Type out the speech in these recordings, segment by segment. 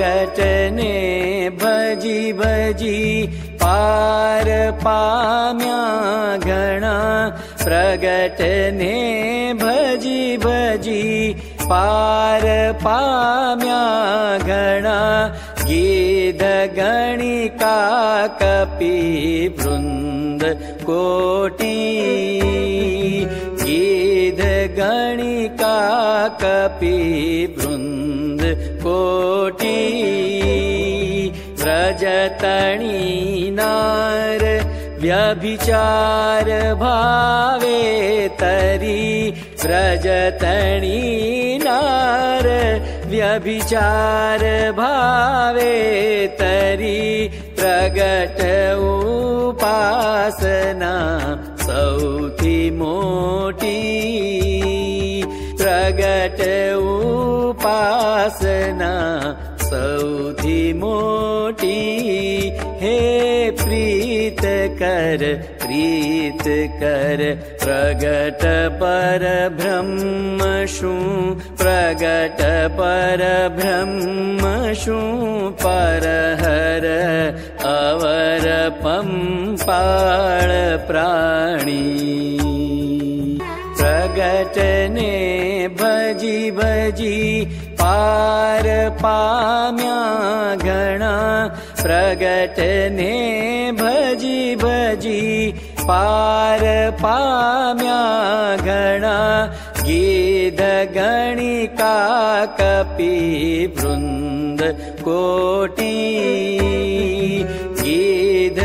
प्रगटने भजी भजी पार पाम्या घणा प्रगटने भजी भजी पार पाम्या घणा गीध गणिका कपि वृन्द कोटि। गीध गणिका कपि वृन्द कोटि व्रजतणी नार व्यभिचार भावे तरी व्रजतणी नार व्यभिचार भावे तरी प्रगट उपासना कर प्रीत कर प्रगट पर ब्रह्मशु प्रगट पर ब्रह्मशु पर हर अवर पम्पाळ प्राणी। प्रगटने भजी भजी पार पाम्या घणा प्रगटने पार पाम्या घणा गीध गणिका कपि वृन्द कोटि। गीध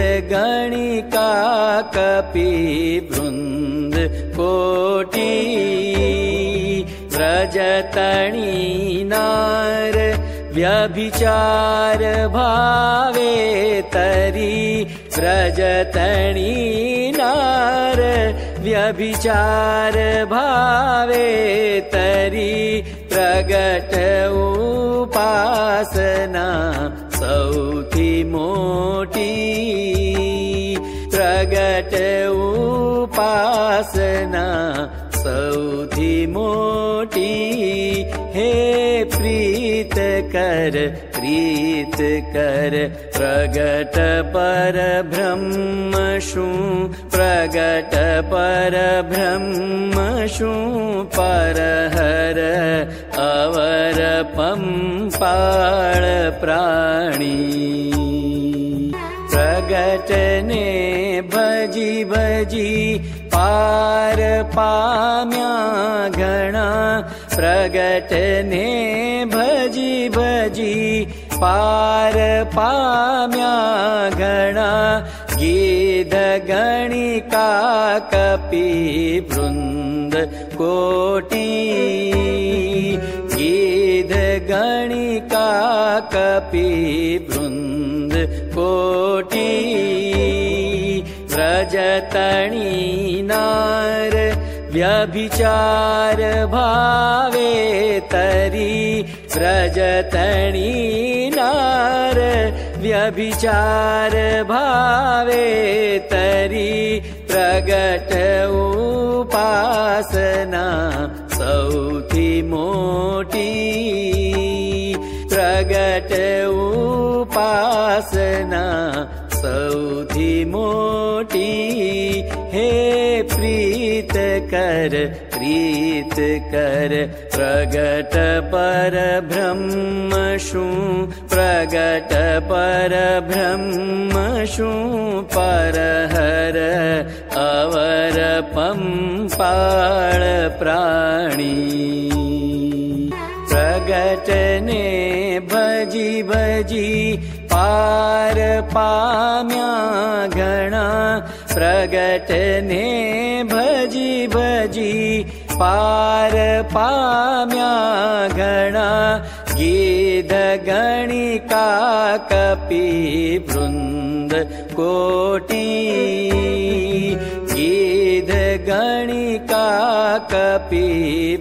वृन्द कोटि। व्रजतणी नार व्यभिचार भावे तरी व्रजतणी नार व्यभिचार भावे तरी प्रगट उपासना सौथी मोटी प्रगट उपासना सौथी मोटी हे प्रीत कर कर प्रगट पर ब्रह्मशु प्रगट पर ब्रह्मशु पर हर अवर पम्पाळ प्राणी प्रगटने भजी भजी पार पाम्या घणा प्रगटने भजी भजी पार पाम्या घणा गीध गणिका कपि वृन्द कोटि। गीध वृन्द कोटि। व्रजतणी नार व्यभिचार भावे तरी। व्रजतणी नार व्यभिचार भावे तरी प्रगट उपासना सौथी मोटी प्रगट उपासना सौथी मोटी हे प्रीत कर प्रीत कर प्रगट पर ब्रह्मशु प्रगट पर ब्रह्मशु पर हर अवर पम्पाळ प्राणी। प्रगटने भजी भजी पार पाम्या घणा प्रगटने भजी भजी पार पाम्या घणा गीध गणिका कपि वृन्द कोटि। गीध गणिका कपि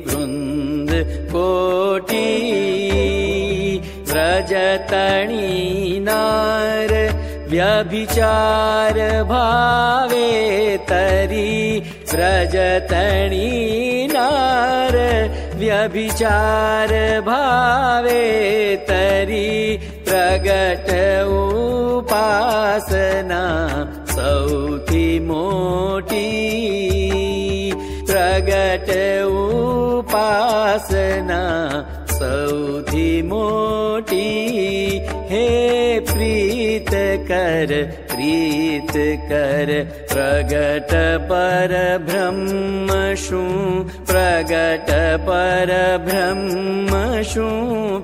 वृन्द कोटि। व्रजतणी नार व्यभिचार भावे तरी। व्रजतणी नार व्यभिचार भावे तरी प्रगट उपासना सौथी मोटी। प्रगट उपासना सौथी मोटी। हे प्रीत कर प्रीत कर प्रगट पर ब्रह्मशु प्रगट पर ब्रह्मशु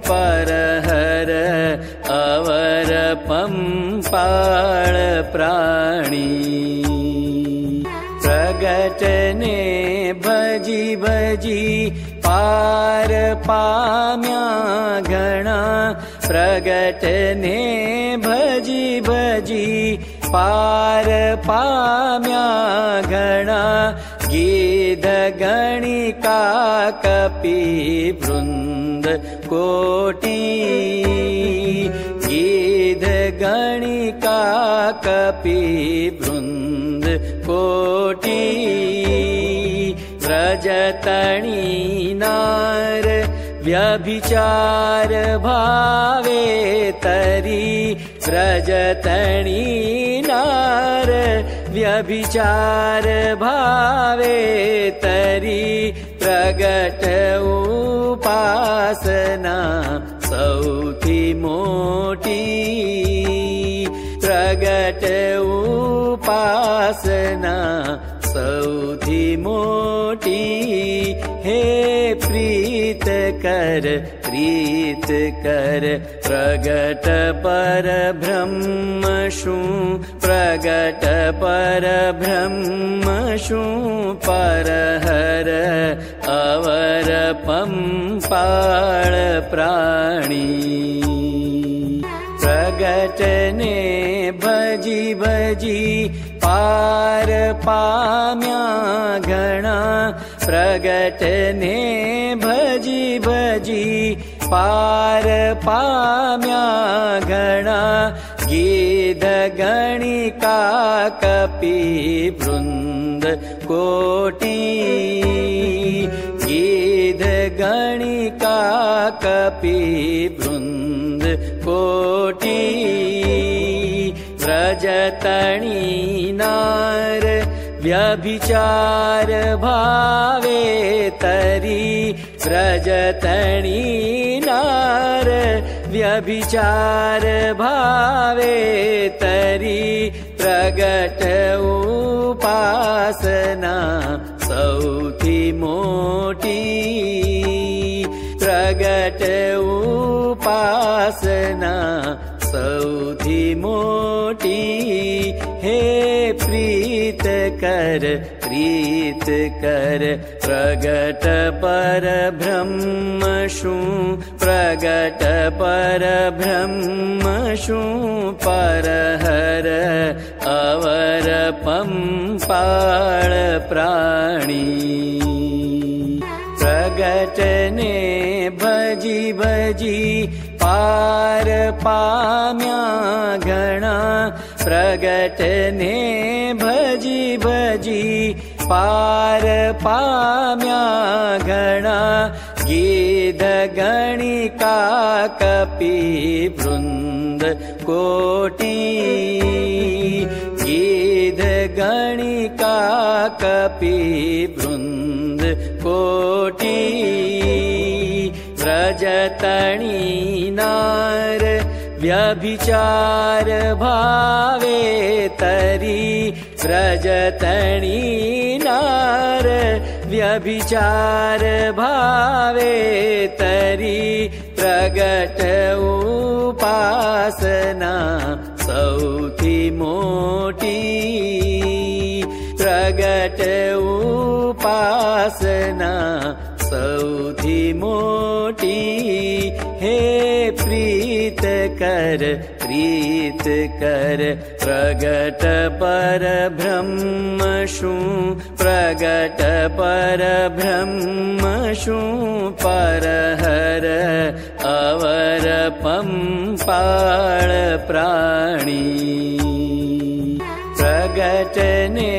परहर अवर पम्पाळ प्राणी। प्रगटने भजी भजी पार पाम्या गणा। प्रगटने भजी भजी पार पाम्या गणा गणिका कपि वृन्द कोटि। गीध गणिका कपि वृन्द कोटि। व्रजतणी नार व्यभिचार भावे तरी। व्रजतणी नार व्यभिचार भावे तरी प्रगट उपासना सौथी मोटी। प्रगट उपासना सौथी मोटी। हे प्रीत कर प्रीत कर प्रगट पर ब्रह्मशु प्रगट पर ब्रह्मशु परहर अवर पम्पाळ प्राणी। प्रगटने भजी भजी पार पाम्या गणा। प्रगटने भजी भजी पार पाम्या गणा गणिका कपि वृन्द कोटि। गीध गणिका कपि वृन्द कोटि। व्रजतणी नार व्यभिचार भावे तरी। व्रजतणी नार व्यभिचार भावे तरी प्रगट उपासना सौथी मोटी प्रगट उपासना सौथी मोटी। हे प्रीत कर प्रीत कर प्रगट पर ब्रह्मशु प्रगट पर ब्रह्मशु परहर अवर प्राणी। प्रगटने भजी भजी पार पाम्या गणा। प्रगटने भजी भजी पार पाम्या गणा गणिका कपि वृन्द कोटि। गीध गणिका कपि वृन्द कोटि। व्रजतणी नार व्यभिचार भावे तरी। व्रजतणी नार व्यभिचार भावे तरी प्रगट उपासना सौथी मोटी। प्रगट उपासना सौथी मोटी। हे प्रीत कर प्रीत कर प्रगट पर ब्रह्मशु प्रगट पर ब्रह्मशु परहर अवर पम्पाळ प्राणी। प्रगटने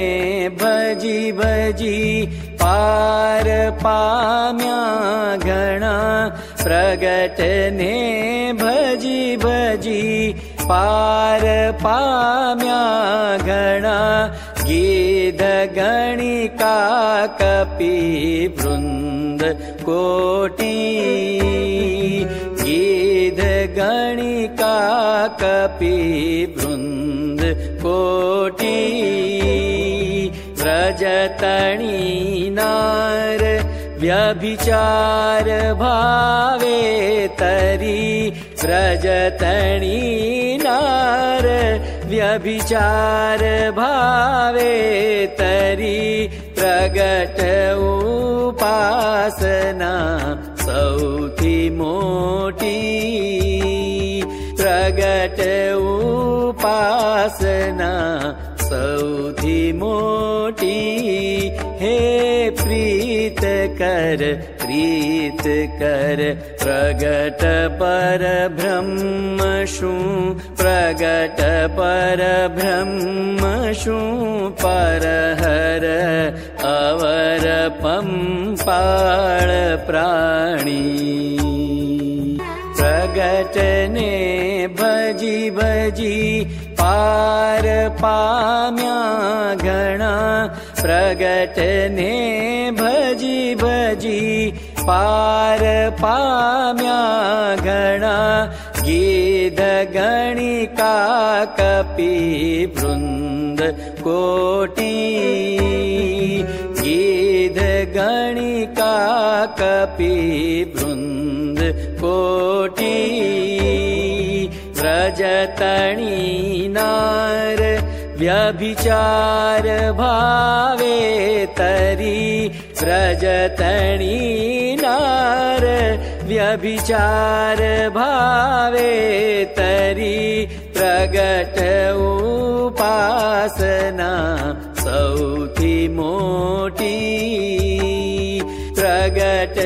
भजी भजी पार पाम्या गणा। प्रगटने भजी भजी पार पाम्या गणा गणिका कपि वृन्द कोटि। गीध गणिका कपि वृन्द कोटि। व्रजतणी नार व्यभिचार भावे तरी। व्रजतणी व्यभिचार भावे तरी प्रगट उपासना सौथी मोटी प्रगट उपासना सौथी मोटी हे प्रीत कर प्रीत कर प्रगट पर ब्रह्मशु प्रगट पर ब्रह्मशु पर हर अवर पम्पाळ प्राणी। प्रगटने भजी भजी पार पाम्या गणा। प्रगटने भजी भजी पार पाम्या गणा गीध गणिका कपि वृन्द कोटि। गीध गणिका कपि वृन्द कोटि। व्रजतणी नार व्यभिचार भावे तरी। व्रजतणी नार व्यभिचार भावे तरी प्रगट उपासना सौथी मोटी प्रगट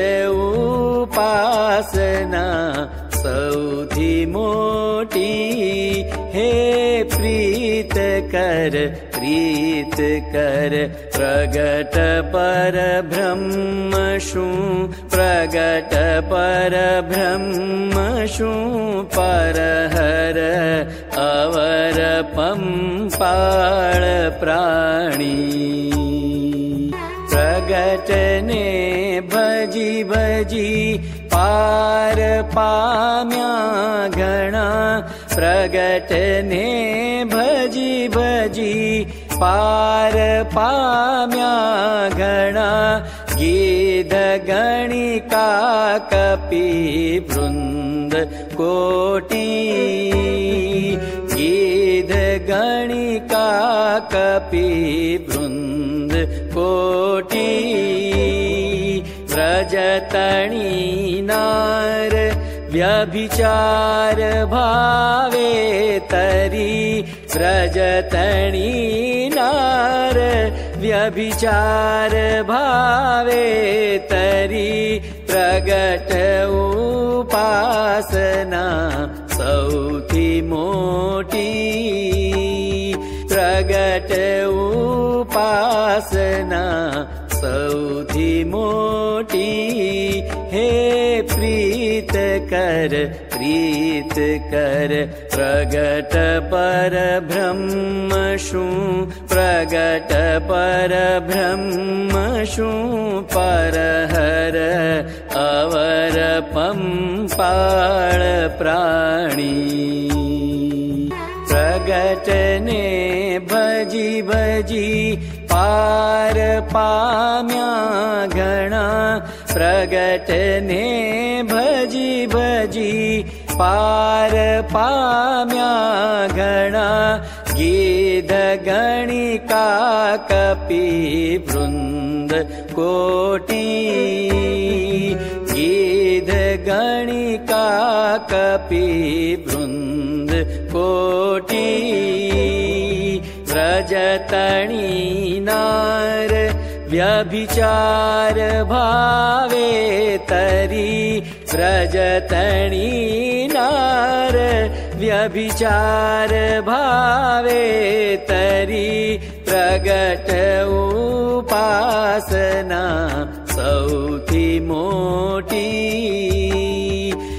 उपासना सौथी मोटी हे प्रीत कर प्रीत कर प्रगट पर ब्रह्मशु प्रगट पर ब्रह्मशु पर हर अवर पम्पाळ प्राणी। प्रगटने भजी भजी पार पाम्या गणा। प्रगटने भजी भजी पार पाम्या गणा। गीध कपि वृन्द कोटि गणिका कपि वृन्द कोटि व्रजतणी नार व्यभिचार भावे तरी व्रजतणी नार व्यभिचार भावे तरी प्रगट उपासना सौथी मोटी। प्रगट उपासना सौथी मोटी। हे प्रीत कर प्रीत कर प्रगट पर ब्रह्मशु प्रगट पर ब्रह्मशु पर हर अवर पम्पाळ प्राणी। प्रगटने भजी भजी पार पाम्या गणा। प्रगटने भजी भजी पार पाम्या गणा गणिका कपि वृन्द कोटि। गीध गणिका कपि वृन्द कोटि। व्रजतणी नार व्यभिचार भावे तरी। व्रजतणी नार व्यभिचार भावे तरी प्रगट उपासना मोटी।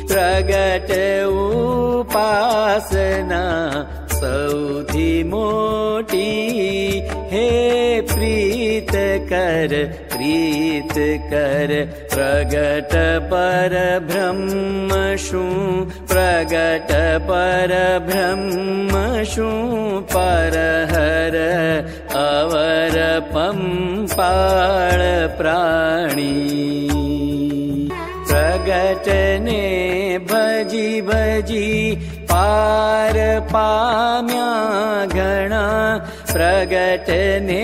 प्रगट उपासना सौथी मोटी। हे प्रीत कर प्रीत कर प्रगट पर ब्रह्मशु प्रगट पर ब्रह्मशु परहर अवर पम्पाळ प्राणी। प्रगटने भजी भजी पार पाम्या गणा। प्रगटने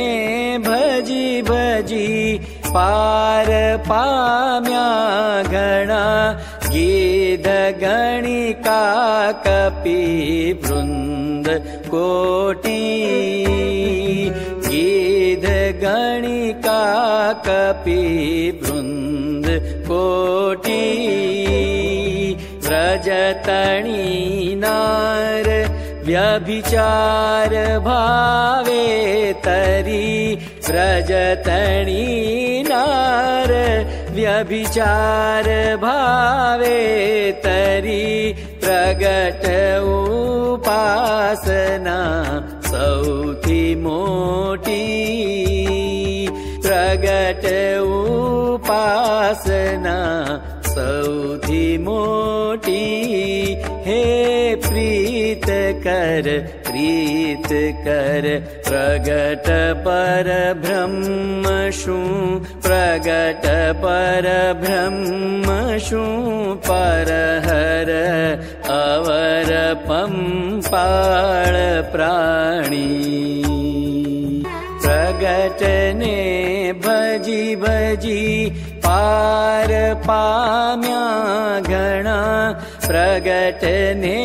भजी भजी पार पाम्या गणा गणिका कपि वृन्द कोटि। गीध गणिका कपि वृन्द कोटि। व्रजतणी नार व्यभिचार भावे तरी। व्रजतणी नार व्यभिचार भावे तरी प्रगट उपासना सौथी मोटी प्रगट उपासना सौथी मोटी हे प्रीत कर प्रीत कर प्रगट पर ब्रह्मशु प्रगट पर ब्रह्मशु परहर अवर पम्पाळ प्राणी। प्रगटने भजी भजी पार पाम्या गणा। प्रगटने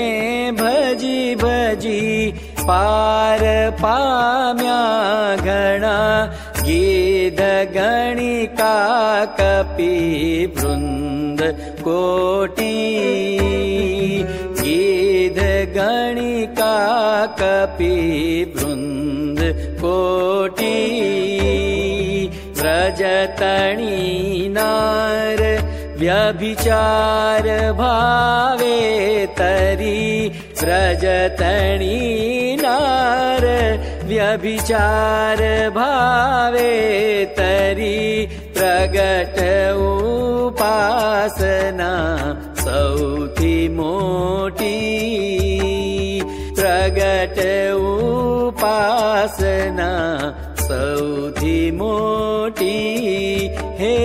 भजी भजी पार पाम्या गणा गणिका कपि वृन्द कोटि। गीध गणिका कपि वृन्द कोटि। व्रजतणी नार व्यभिचार भावे तरी। व्रजतणी नार व्यभिचार भावे तरी प्रगट उपासना सौथी मोटी। प्रगट उपासना सौथी मोटी। हे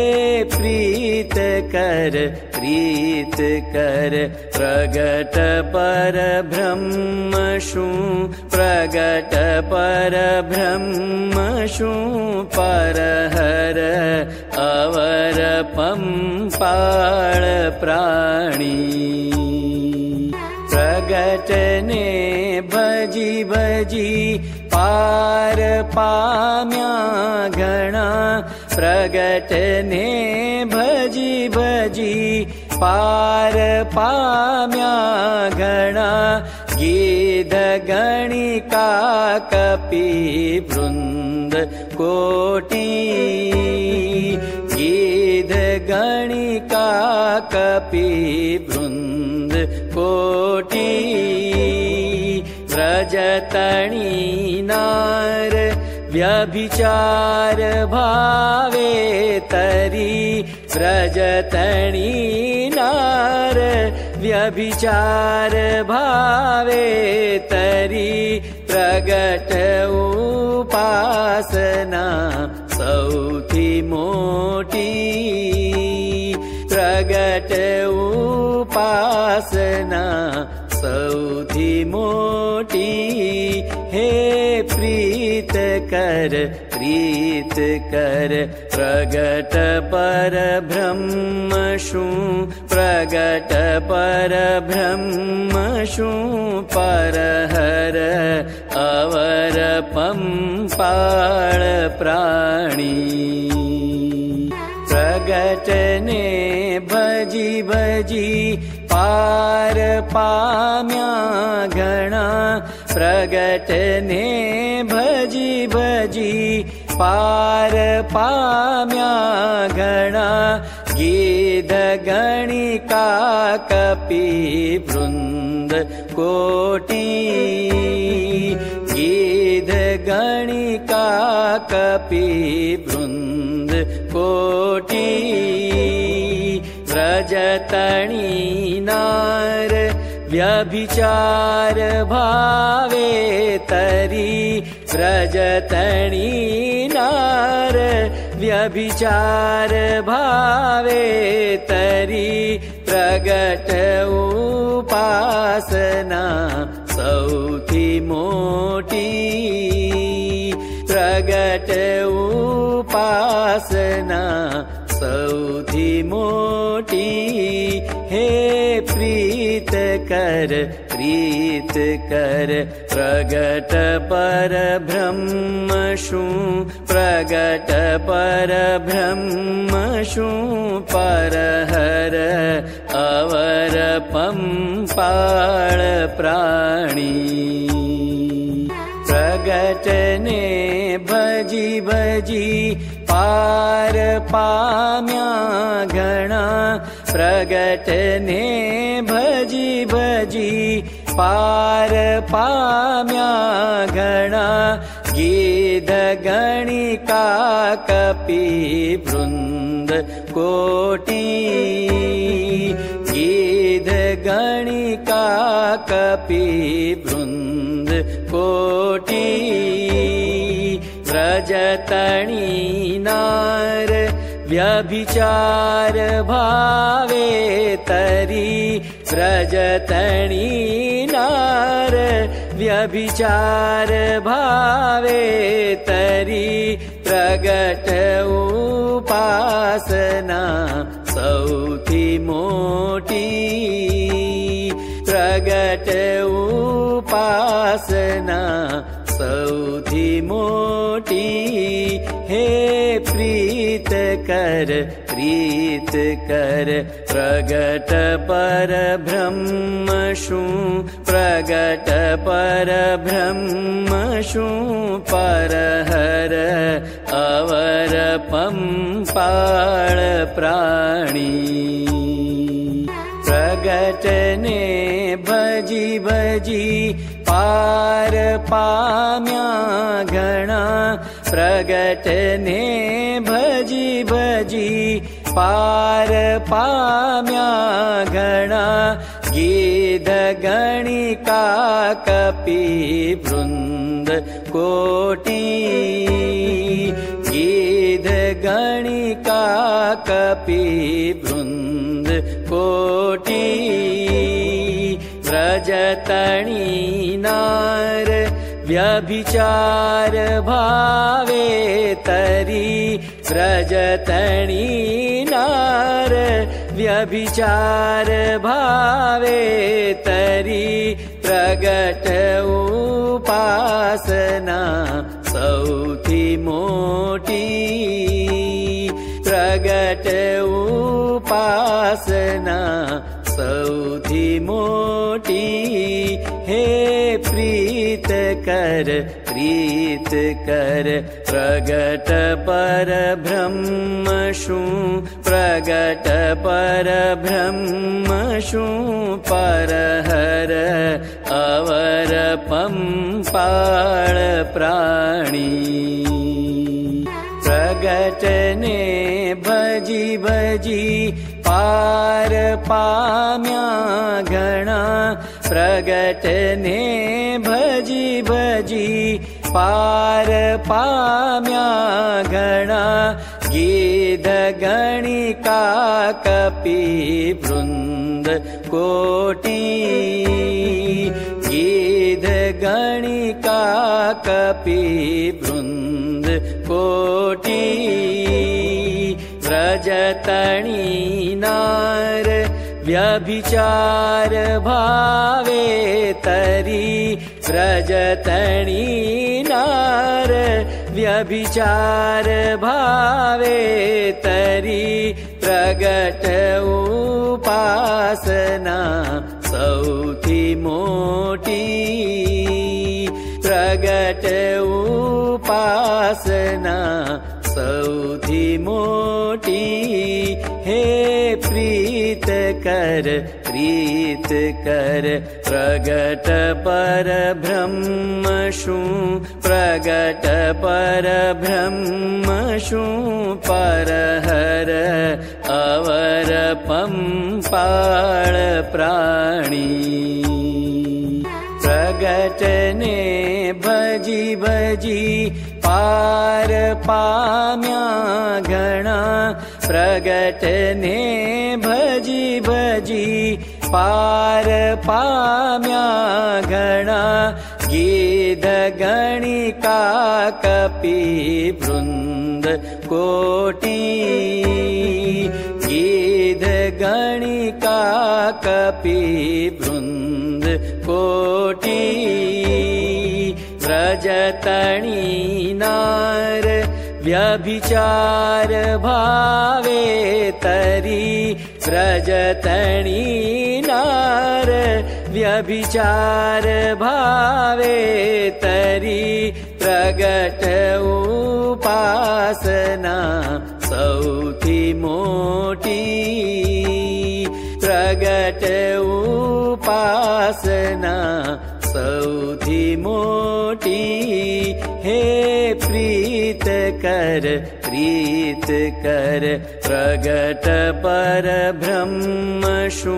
प्रीत कर प्रीत कर प्रगट पर ब्रह्मशु प्रगट पर ब्रह्मशु परहर अवर पम्पाळ प्राणी। प्रगटने भजी भजी पार पाम्या गणा। प्रगटने भजी भजी पार पाम्या गणा गीध गणिका कपि वृन्द कोटि गीध गणिका कपि वृन्द कोटि व्रजतणी नार व्यभिचार भावे तरी व्रजतणी नार व्यभिचार भावे तरी प्रगट उपासना सौथी मोटी प्रगट उपासना सौथी मोटी हे प्रीत कर प्रीत कर। प्रगट पर ब्रह्मशु प्रगट पर ब्रह्मशु परहर अवर पम्पाळ प्राणी। प्रगटने भजी भजी पार पाम्या गणा। प्रगटने पार पाम्या गणा गीध गणिका कपि वृन्द कोटि। गीध वृन्द कोटि। व्रजतणी नार व्यभिचार भावे तरी व्रजतणी नार व्यभिचार भावे तरी प्रगट उपासना सौथी मोटी प्रगट उपासना सौथी मोटी हे प्रीत कर प्रीत कर प्रगट पर ब्रह्मशु प्रगट पर ब्रह्मशु पर हर अवर पम्पाळ प्राणी। प्रगटने भजी भजी पार पाम्या घणा प्रगटने भजी भजी पार पाम्या घणा गीध गणिका कपि वृन्द कोटि। गीध वृन्द कोटि। व्रजतणी नार व्यभिचार भावे तरी। व्रजतणी व्यभिचार भावे तरी प्रगट उपासना मोटी। प्रगट उपासना सौथी मोटी। हे प्रीत कर प्रीत कर प्रगट पर ब्रह्मशु प्रगट पर ब्रह्मशु पर हर अवर पम्पाळ प्राणी। प्रगटने भजी भजी पार पाम्या घणा प्रगटने भजी भजी पार पाम्या गीध गणिका कपि वृन्द कोटि। गीध गणिका कपि वृन्द कोटि। व्रजतणी नार व्यभिचार भावे तरी। व्रजतणी नार व्यभिचार भावे तरी प्रगट उपासना सौथी मोटी। प्रगट उपासना सौथी मोटी। हे प्रीत कर प्रीत कर प्रगट पर ब्रह्मशु प्रगट पर ब्रह्मशु पर हर अवर पम्पाळ प्राणी। प्रगटने भजी भजी पार पाम्या घणा प्रगटने भजी भजी पार पाम्या गीध कपि वृन्द कोटि। गीध गणिका कपि वृन्द कोटि। व्रजतणी नार व्यभिचार भावे तरी। व्रजतणी नार व्यभिचार भावे तरी प्रगट उपासना सौथी मोटी प्रगट उपासना सौथी मोटी। हे कर प्रीत कर प्रगट पर ब्रह्मशु प्रगट पर ब्रह्मशु परहर अवर पम्पाळ प्राणी। प्रगटने भजी भजी पार पाम्या घणा प्रगटने भजी भजी पार पाम्या गीध गणिका कपी गीध गणिका कपी वृन्द कोटी। व्रजतणी नार व्यभिचार भावे तरी। व्रजतणी नार व्यभिचार भावे तरी प्रगट उपासना सौथी मोटी प्रगट उपासना सौथी मोटी। हे प्रीत कर प्रीत कर प्रगट पर ब्रह्मशु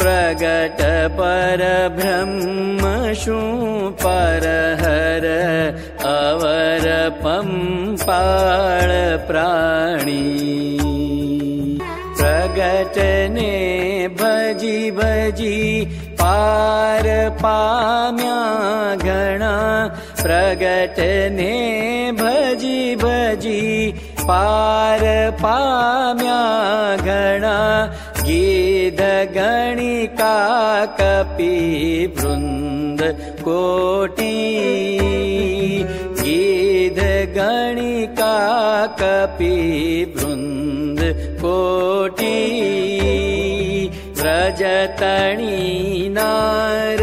प्रगट पर ब्रह्मशु परहर अवर पम्पाळ प्राणी। प्रगटने भजी भजी पार पाम्या घणा प्रगटने भजी भजी पार पाम्या गीध गणिका कपी वृन्द कोटी। गीध गणिका कपी वृन्द कोटी। व्रजतणी नार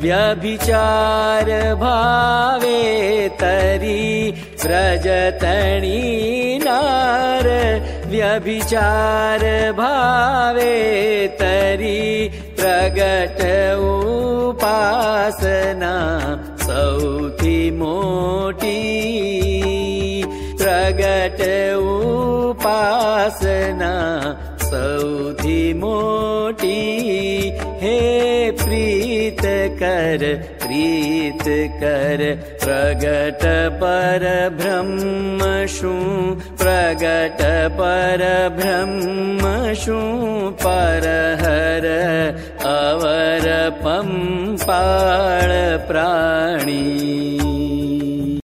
व्यभिचार भावे तरी। व्रजतणी नार व्यभिचार भावे तरी प्रगट उपासना सौथी मोटी प्रगट उपासना सौथी मोटी हे प्रीत कर प्रीत कर प्रगट पर ब्रह्मशु प्रगट पर ब्रह्मशु परहर अवर पम्पाळ प्राणी